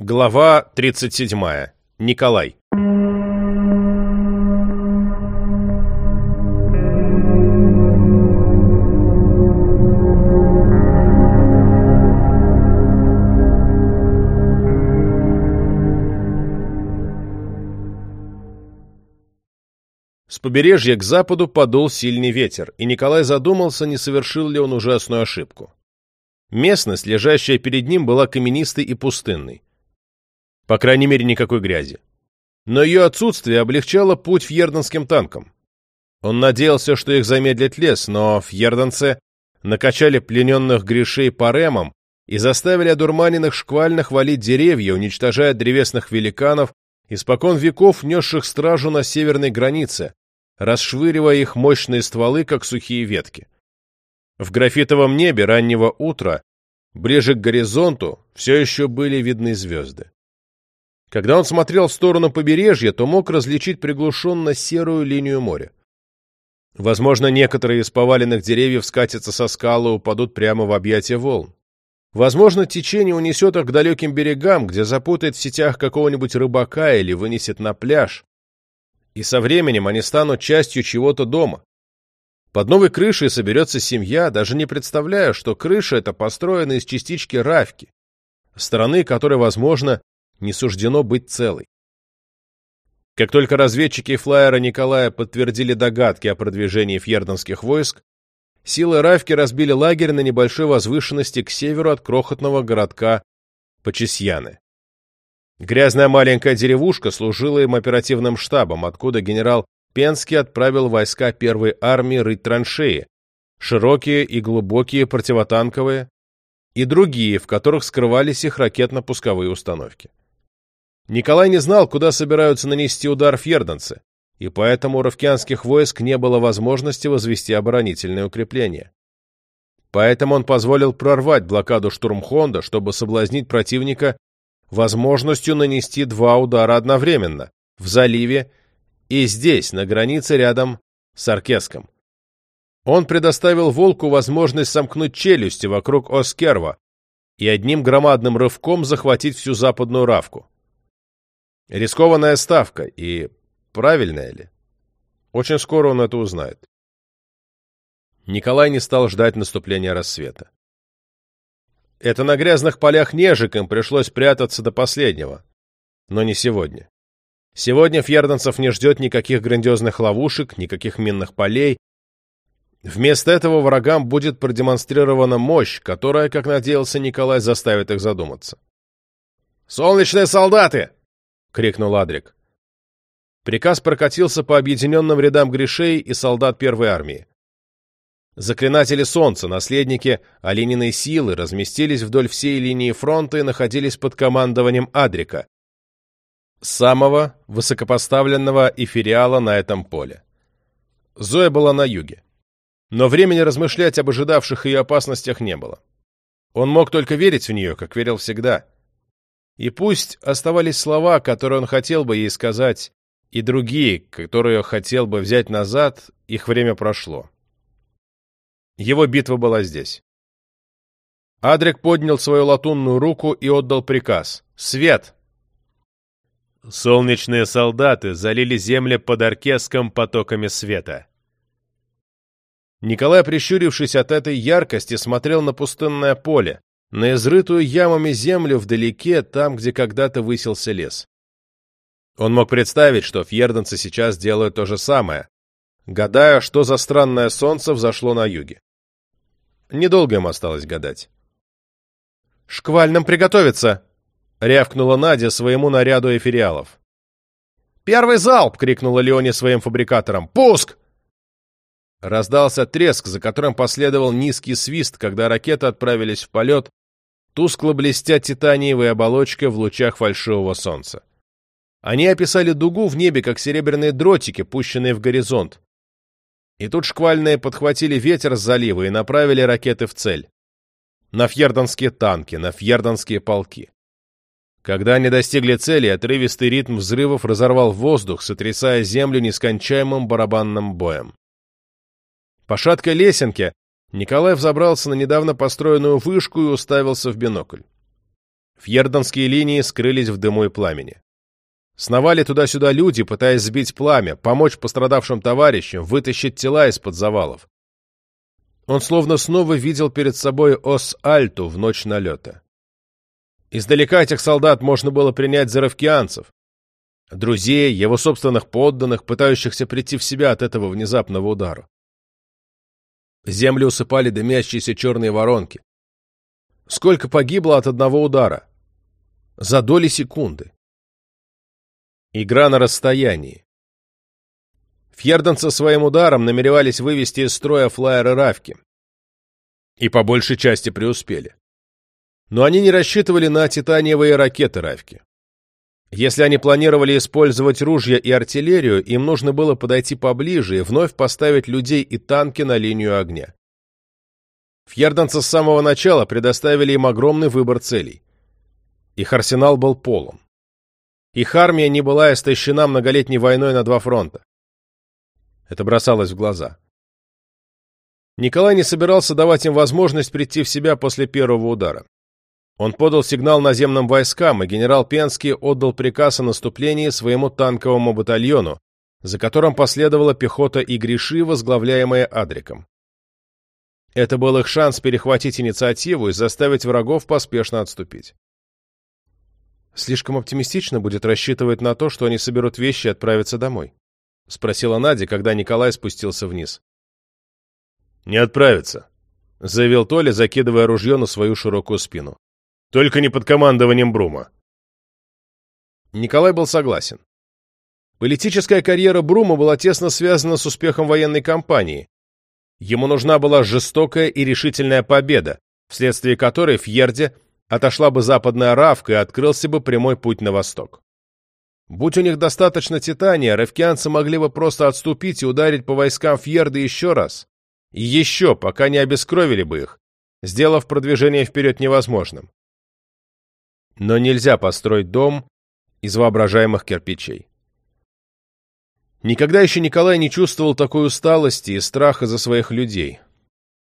Глава 37. Николай. С побережья к западу подул сильный ветер, и Николай задумался, не совершил ли он ужасную ошибку. Местность, лежащая перед ним, была каменистой и пустынной. По крайней мере, никакой грязи. Но ее отсутствие облегчало путь фьерденским танкам. Он надеялся, что их замедлит лес, но фьерденцы накачали плененных грешей по ремам и заставили одурманенных шквальных валить деревья, уничтожая древесных великанов, испокон веков несших стражу на северной границе, расшвыривая их мощные стволы, как сухие ветки. В графитовом небе раннего утра, ближе к горизонту, все еще были видны звезды. Когда он смотрел в сторону побережья, то мог различить приглушенно серую линию моря. Возможно, некоторые из поваленных деревьев скатятся со скалы и упадут прямо в объятия волн. Возможно, течение унесет их к далеким берегам, где запутает в сетях какого-нибудь рыбака или вынесет на пляж. И со временем они станут частью чего-то дома. Под новой крышей соберется семья, даже не представляя, что крыша эта построена из частички равки, стороны которой, возможно, не суждено быть целой. Как только разведчики флайера Николая подтвердили догадки о продвижении фьерденских войск, силы Равки разбили лагерь на небольшой возвышенности к северу от крохотного городка Почесьяны. Грязная маленькая деревушка служила им оперативным штабом, откуда генерал Пенский отправил войска первой армии рыть траншеи, широкие и глубокие противотанковые, и другие, в которых скрывались их ракетно-пусковые установки. Николай не знал, куда собираются нанести удар фьерденцы, и поэтому у равкианских войск не было возможности возвести оборонительное укрепление. Поэтому он позволил прорвать блокаду штурмхонда, чтобы соблазнить противника возможностью нанести два удара одновременно, в заливе и здесь, на границе рядом с Аркеском. Он предоставил Волку возможность сомкнуть челюсти вокруг Оскерва и одним громадным рывком захватить всю западную Равку. Рискованная ставка, и правильная ли? Очень скоро он это узнает. Николай не стал ждать наступления рассвета. Это на грязных полях нежик им пришлось прятаться до последнего. Но не сегодня. Сегодня фьерденцев не ждет никаких грандиозных ловушек, никаких минных полей. Вместо этого врагам будет продемонстрирована мощь, которая, как надеялся Николай, заставит их задуматься. «Солнечные солдаты!» — крикнул Адрик. Приказ прокатился по объединенным рядам грешей и солдат первой армии. Заклинатели Солнца, наследники Олениной силы, разместились вдоль всей линии фронта и находились под командованием Адрика, самого высокопоставленного эфириала на этом поле. Зоя была на юге. Но времени размышлять об ожидавших ее опасностях не было. Он мог только верить в нее, как верил всегда — и пусть оставались слова, которые он хотел бы ей сказать, и другие, которые хотел бы взять назад, их время прошло. Его битва была здесь. Адрик поднял свою латунную руку и отдал приказ. «Свет!» Солнечные солдаты залили земли под Аркеском потоками света. Николай, прищурившись от этой яркости, смотрел на пустынное поле, на изрытую ямами землю вдалеке, там, где когда-то высился лес. Он мог представить, что фьерденцы сейчас делают то же самое, гадая, что за странное солнце взошло на юге. Недолго им осталось гадать. «Шквальным приготовиться!» — рявкнула Надя своему наряду эфириалов. «Первый залп!» — крикнула Леоне своим фабрикаторам. «Пуск!» Раздался треск, за которым последовал низкий свист, когда ракеты отправились в полет, тускло блестя титаниевой оболочкой в лучах фальшивого солнца. Они описали дугу в небе, как серебряные дротики, пущенные в горизонт. И тут шквальные подхватили ветер с залива и направили ракеты в цель. На фьердонские танки, на фьердонские полки. Когда они достигли цели, отрывистый ритм взрывов разорвал воздух, сотрясая землю нескончаемым барабанным боем. По шаткой лесенке Николай взобрался на недавно построенную вышку и уставился в бинокль. Фьердонские линии скрылись в дыму и пламени. Сновали туда-сюда люди, пытаясь сбить пламя, помочь пострадавшим товарищам, вытащить тела из-под завалов. Он словно снова видел перед собой Ос-Альту в ночь налета. Издалека этих солдат можно было принять за ровкианцев, друзей, его собственных подданных, пытающихся прийти в себя от этого внезапного удара. Землю усыпали дымящиеся черные воронки. Сколько погибло от одного удара? За доли секунды. Игра на расстоянии. Фьерденцы своим ударом намеревались вывести из строя флайеры Равки. И по большей части преуспели. Но они не рассчитывали на титаниевые ракеты Равки. Если они планировали использовать ружья и артиллерию, им нужно было подойти поближе и вновь поставить людей и танки на линию огня. Фьерденцы с самого начала предоставили им огромный выбор целей. Их арсенал был полон. Их армия не была истощена многолетней войной на два фронта. Это бросалось в глаза. Николай не собирался давать им возможность прийти в себя после первого удара. Он подал сигнал наземным войскам, и генерал Пенский отдал приказ о наступлении своему танковому батальону, за которым последовала пехота и греши, возглавляемая Адриком. Это был их шанс перехватить инициативу и заставить врагов поспешно отступить. Слишком оптимистично будет рассчитывать на то, что они соберут вещи и отправятся домой. — спросила Надя, когда Николай спустился вниз. «Не отправятся», — заявил Толя, закидывая ружье на свою широкую спину. «Только не под командованием Брума». Николай был согласен. Политическая карьера Брума была тесно связана с успехом военной кампании. Ему нужна была жестокая и решительная победа, вследствие которой Фьерде отошла бы западная Равка и открылся бы прямой путь на восток. Будь у них достаточно титания, равкианцы могли бы просто отступить и ударить по войскам Фьерды еще раз. И еще, пока не обескровили бы их, сделав продвижение вперед невозможным. Но нельзя построить дом из воображаемых кирпичей. Никогда еще Николай не чувствовал такой усталости и страха за своих людей.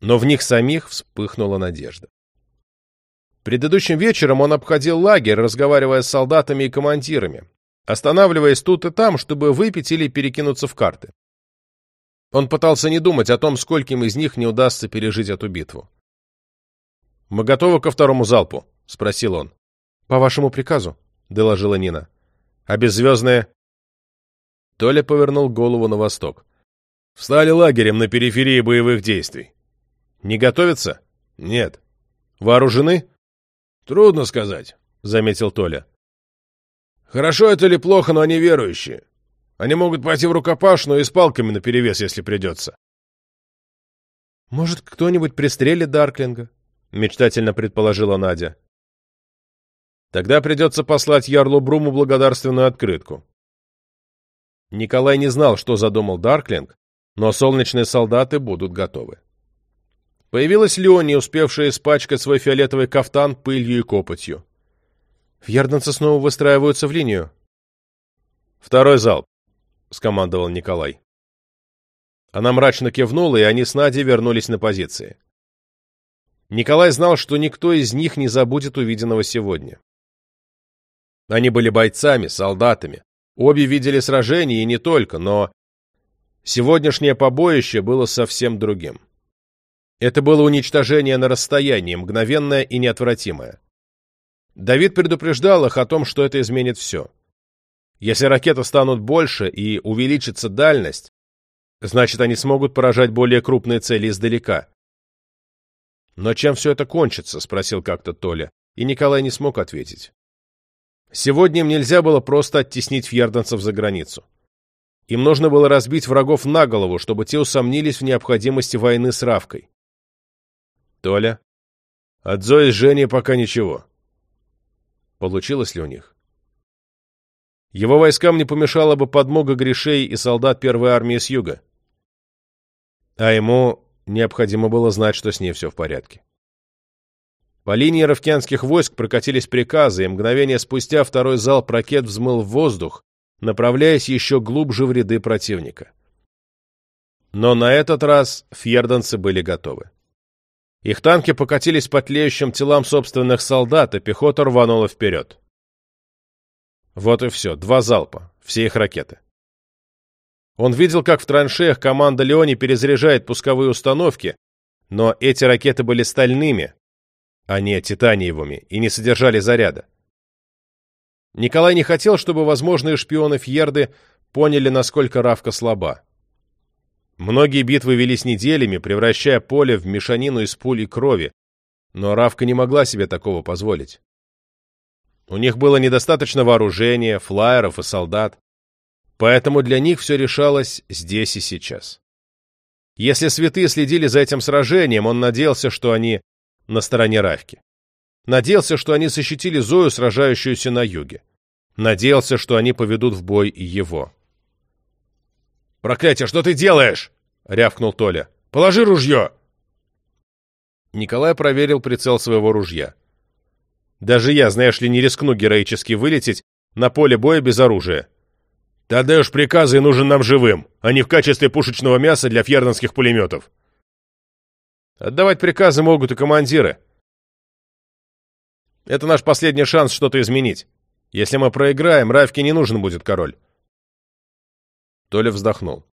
Но в них самих вспыхнула надежда. Предыдущим вечером он обходил лагерь, разговаривая с солдатами и командирами, останавливаясь тут и там, чтобы выпить или перекинуться в карты. Он пытался не думать о том, скольким из них не удастся пережить эту битву. «Мы готовы ко второму залпу?» — спросил он. «По вашему приказу», — доложила Нина. «А беззвездные?» Толя повернул голову на восток. «Встали лагерем на периферии боевых действий». «Не готовятся?» «Нет». «Вооружены?» «Трудно сказать», — заметил Толя. «Хорошо это или плохо, но они верующие. Они могут пойти в рукопашную и с палками наперевес, если придется». «Может, кто-нибудь пристрелит Дарклинга?» — мечтательно предположила Надя. «Тогда придется послать Ярлу Бруму благодарственную открытку». Николай не знал, что задумал Дарклинг, но солнечные солдаты будут готовы. Появилась Леони, успевшая испачкать свой фиолетовый кафтан пылью и копотью. Фьерденцы снова выстраиваются в линию. «Второй залп», — скомандовал Николай. Она мрачно кивнула, и они с Надей вернулись на позиции. Николай знал, что никто из них не забудет увиденного сегодня. Они были бойцами, солдатами. Обе видели сражения, и не только, но сегодняшнее побоище было совсем другим. Это было уничтожение на расстоянии, мгновенное и неотвратимое. Давид предупреждал их о том, что это изменит все. Если ракеты станут больше и увеличится дальность, значит, они смогут поражать более крупные цели издалека. «Но чем все это кончится?» — спросил как-то Толя, и Николай не смог ответить. Сегодня им нельзя было просто оттеснить фьерденцев за границу. Им нужно было разбить врагов на голову, чтобы те усомнились в необходимости войны с Равкой. Толя. От Зои с Женей пока ничего. Получилось ли у них? Его войскам не помешала бы подмога грешей и солдат первой армии с юга. А ему необходимо было знать, что с ней все в порядке. По линии ровкианских войск прокатились приказы, и мгновение спустя второй залп ракет взмыл в воздух, направляясь еще глубже в ряды противника. Но на этот раз фьерданцы были готовы. Их танки покатились по тлеющим телам собственных солдат, и пехота рванула вперед. Вот и все, два залпа, все их ракеты. Он видел, как в траншеях команда Леони перезаряжает пусковые установки, но эти ракеты были стальными, а не титаниевыми, и не содержали заряда. Николай не хотел, чтобы возможные шпионы Фьерды поняли, насколько Равка слаба. Многие битвы велись неделями, превращая поле в мешанину из пуль и крови, но Равка не могла себе такого позволить. У них было недостаточно вооружения, флайеров и солдат, поэтому для них все решалось здесь и сейчас. Если святые следили за этим сражением, он надеялся, что они на стороне Равки. Надеялся, что они защитили Зою, сражающуюся на юге. Надеялся, что они поведут в бой и его. «Проклятие, что ты делаешь?» — рявкнул Толя. «Положи ружье!» Николай проверил прицел своего ружья. «Даже я, знаешь ли, не рискну героически вылететь на поле боя без оружия. Ты отдаешь приказы и нужен нам живым, а не в качестве пушечного мяса для фьерденских пулеметов». «Отдавать приказы могут и командиры. Это наш последний шанс что-то изменить. Если мы проиграем, Равке не нужен будет король». Толя вздохнул.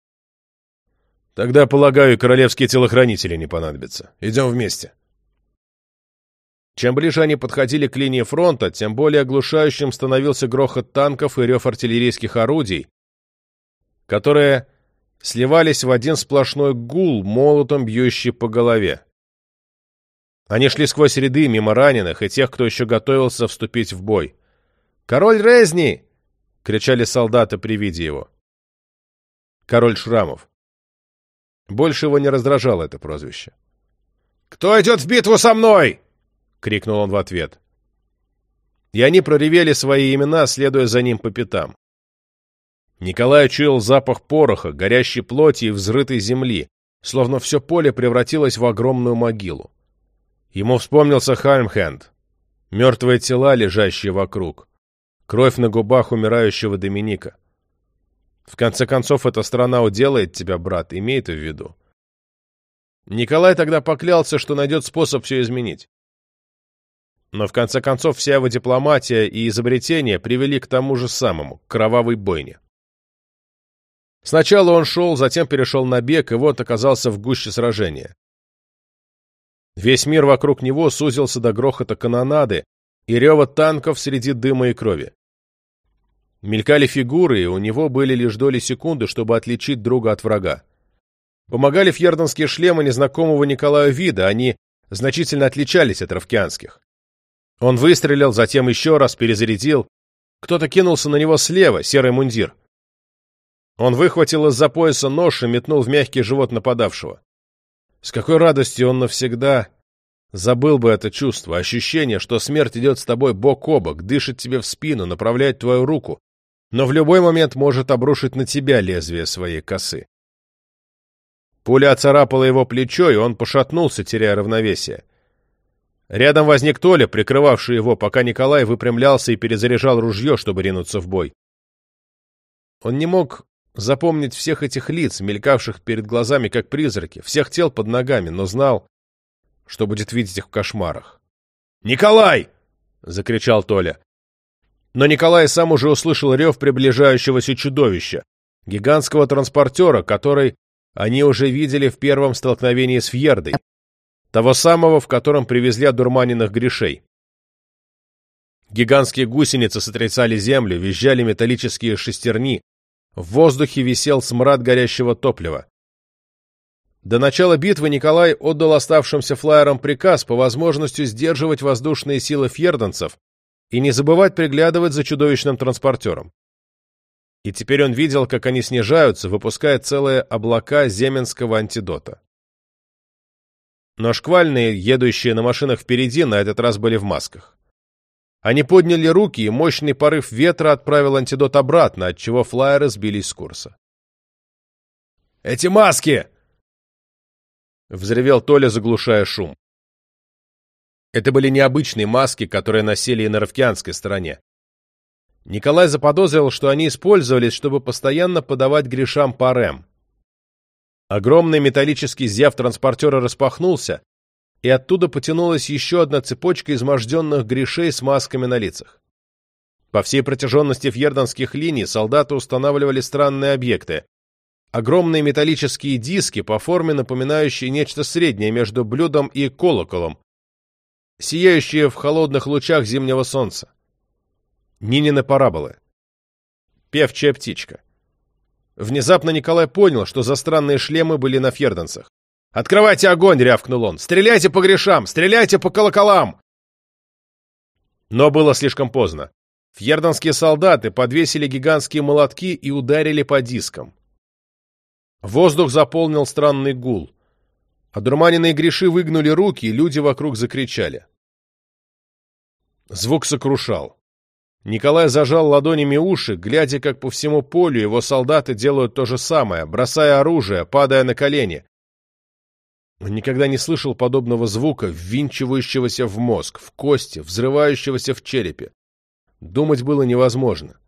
Тогда, полагаю, и королевские телохранители не понадобятся. Идем вместе. Чем ближе они подходили к линии фронта, тем более оглушающим становился грохот танков и рев артиллерийских орудий, которые сливались в один сплошной гул, молотом бьющий по голове. Они шли сквозь ряды, мимо раненых и тех, кто еще готовился вступить в бой. «Король Резни!» — кричали солдаты при виде его король шрамов. Больше его не раздражало это прозвище. «Кто идет в битву со мной?» — крикнул он в ответ. И они проревели свои имена, следуя за ним по пятам. Николай чуял запах пороха, горящей плоти и взрытой земли, словно все поле превратилось в огромную могилу. Ему вспомнился Хальмхенд, мертвые тела, лежащие вокруг, кровь на губах умирающего Доминика. В конце концов, эта страна уделает тебя, брат, имей это в виду. Николай тогда поклялся, что найдет способ все изменить. Но в конце концов вся его дипломатия и изобретения привели к тому же самому, к кровавой бойне. Сначала он шел, затем перешел на бег, и вот оказался в гуще сражения. Весь мир вокруг него сузился до грохота канонады и рева танков среди дыма и крови. Мелькали фигуры, и у него были лишь доли секунды, чтобы отличить друга от врага. Помогали фьерденские шлемы незнакомого Николаю вида, они значительно отличались от равкианских. Он выстрелил, затем еще раз перезарядил. Кто-то кинулся на него слева, серый мундир. Он выхватил из-за пояса нож и метнул в мягкий живот нападавшего. С какой радостью он навсегда забыл бы это чувство, ощущение, что смерть идет с тобой бок о бок, дышит тебе в спину, направляет твою руку, но в любой момент может обрушить на тебя лезвие своей косы. Пуля оцарапала его плечо, и он пошатнулся, теряя равновесие. Рядом возник Толя, прикрывавший его, пока Николай выпрямлялся и перезаряжал ружье, чтобы ринуться в бой. Он не мог запомнить всех этих лиц, мелькавших перед глазами как призраки, всех тел под ногами, но знал, что будет видеть их в кошмарах. «Николай!» — закричал Толя. Но Николай сам уже услышал рев приближающегося чудовища, гигантского транспортера, который они уже видели в первом столкновении с Фьердой, того самого, в котором привезли одурманенных грешей. Гигантские гусеницы сотрясали землю, визжали металлические шестерни, в воздухе висел смрад горящего топлива. До начала битвы Николай отдал оставшимся флайерам приказ по возможности сдерживать воздушные силы фьерденцев и не забывать приглядывать за чудовищным транспортером. И теперь он видел, как они снижаются, выпуская целые облака земенского антидота. Но шквальные, едущие на машинах впереди, на этот раз были в масках. Они подняли руки, и мощный порыв ветра отправил антидот обратно, отчего флайеры сбились с курса. «Эти маски!» — взревел Толя, заглушая шум. Это были необычные маски, которые носили и на ровкианской стороне. Николай заподозрил, что они использовались, чтобы постоянно подавать грешам парем. Огромный металлический зев транспортера распахнулся, и оттуда потянулась еще одна цепочка изможденных грешей с масками на лицах. По всей протяженности фьердонских линий солдаты устанавливали странные объекты. Огромные металлические диски, по форме напоминающие нечто среднее между блюдом и колоколом, сияющие в холодных лучах зимнего солнца. Нинины параболы. Певчая птичка. Внезапно Николай понял, что за странные шлемы были на фьерденцах. «Открывайте огонь!» — рявкнул он. «Стреляйте по грешам! Стреляйте по колоколам!» Но было слишком поздно. Фьерденские солдаты подвесили гигантские молотки и ударили по дискам. Воздух заполнил странный гул. Одурманенные греши выгнули руки, и люди вокруг закричали. Звук сокрушал. Николай зажал ладонями уши, глядя, как по всему полю его солдаты делают то же самое, бросая оружие, падая на колени. Никогда не слышал подобного звука, ввинчивающегося в мозг, в кости, взрывающегося в черепе. Думать было невозможно.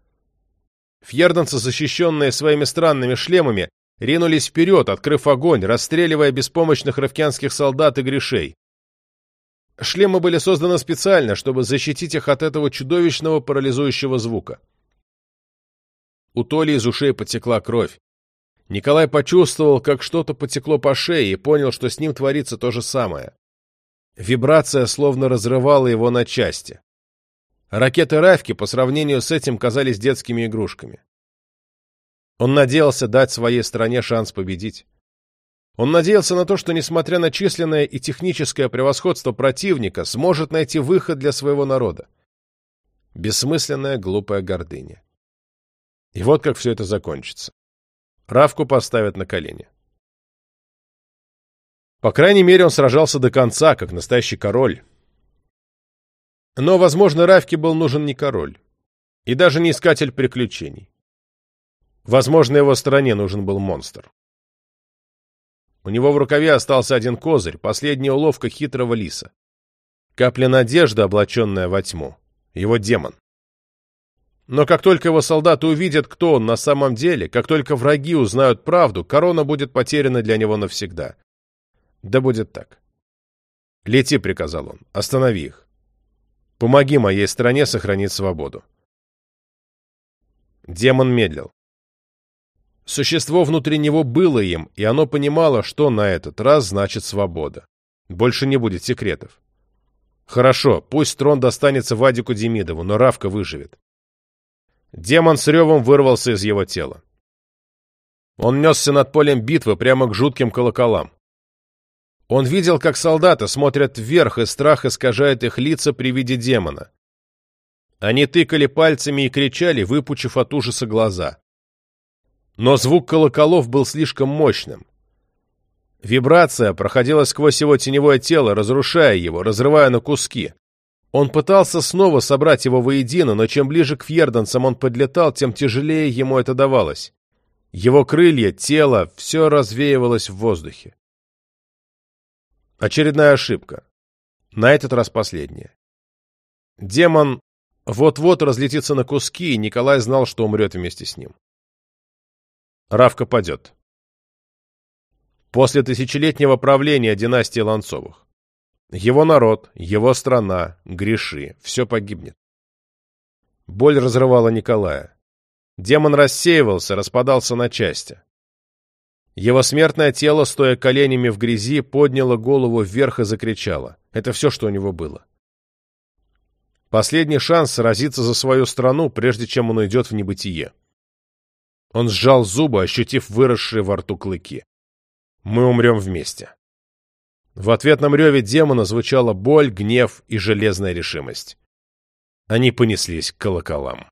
Фьерденцы, защищенные своими странными шлемами, ринулись вперед, открыв огонь, расстреливая беспомощных ровкянских солдат и грешей. Шлемы были созданы специально, чтобы защитить их от этого чудовищного парализующего звука. У Толи из ушей потекла кровь. Николай почувствовал, как что-то потекло по шее и понял, что с ним творится то же самое. Вибрация словно разрывала его на части. Ракеты Равки по сравнению с этим казались детскими игрушками. Он надеялся дать своей стране шанс победить. Он надеялся на то, что, несмотря на численное и техническое превосходство противника, сможет найти выход для своего народа. Бессмысленная, глупая гордыня. И вот как все это закончится. Равку поставят на колени. По крайней мере, он сражался до конца, как настоящий король. Но, возможно, Равке был нужен не король. И даже не искатель приключений. Возможно, его стороне нужен был монстр. У него в рукаве остался один козырь, последняя уловка хитрого лиса. Капля надежды, облаченная во тьму. Его демон. Но как только его солдаты увидят, кто он на самом деле, как только враги узнают правду, корона будет потеряна для него навсегда. Да будет так. «Лети», — приказал он, — «останови их. Помоги моей стране сохранить свободу». Демон медлил. Существо внутри него было им, и оно понимало, что на этот раз значит свобода. Больше не будет секретов. Хорошо, пусть трон достанется Вадику Демидову, но Равка выживет. Демон с ревом вырвался из его тела. Он несся над полем битвы прямо к жутким колоколам. Он видел, как солдаты смотрят вверх, и страх искажает их лица при виде демона. Они тыкали пальцами и кричали, выпучив от ужаса глаза. Но звук колоколов был слишком мощным. Вибрация проходила сквозь его теневое тело, разрушая его, разрывая на куски. Он пытался снова собрать его воедино, но чем ближе к фьерданцам он подлетал, тем тяжелее ему это давалось. Его крылья, тело, все развеивалось в воздухе. Очередная ошибка. На этот раз последняя. Демон вот-вот разлетится на куски, и Николай знал, что умрет вместе с ним. Равка падет. После тысячелетнего правления династии Ланцовых. Его народ, его страна, греши, все погибнет. Боль разрывала Николая. Демон рассеивался, распадался на части. Его смертное тело, стоя коленями в грязи, подняло голову вверх и закричало. Это все, что у него было. Последний шанс сразиться за свою страну, прежде чем он уйдет в небытие. Он сжал зубы, ощутив выросшие во рту клыки. «Мы умрем вместе». В ответном реве демона звучала боль, гнев и железная решимость. Они понеслись к колоколам.